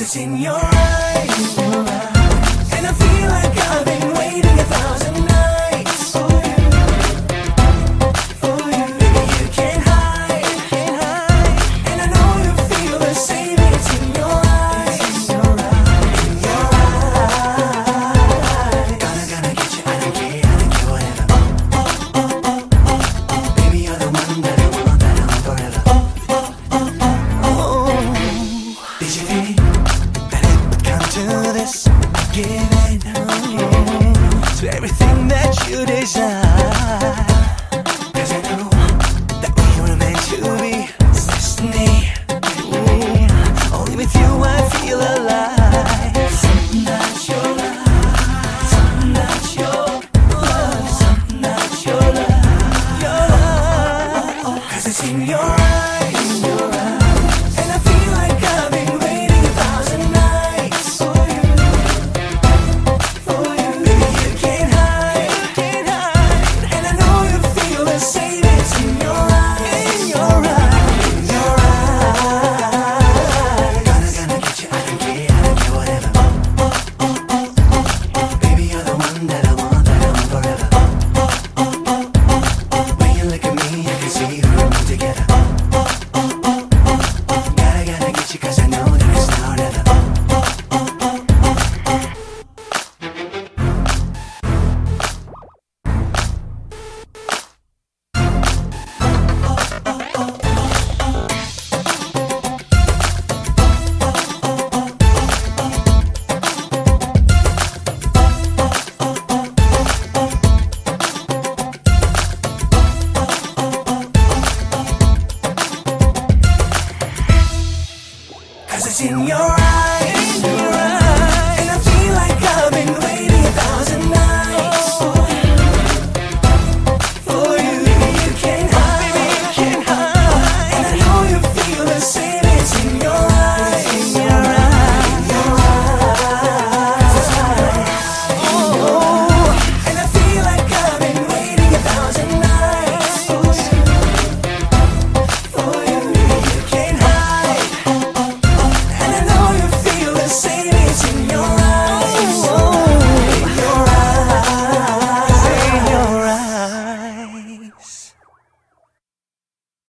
it's in your eyes, and I feel like. giving oh, to everything that you desire. Cause I know that we were meant to be destiny. Ooh, only with you I feel alive. Your love, your love, your it's in your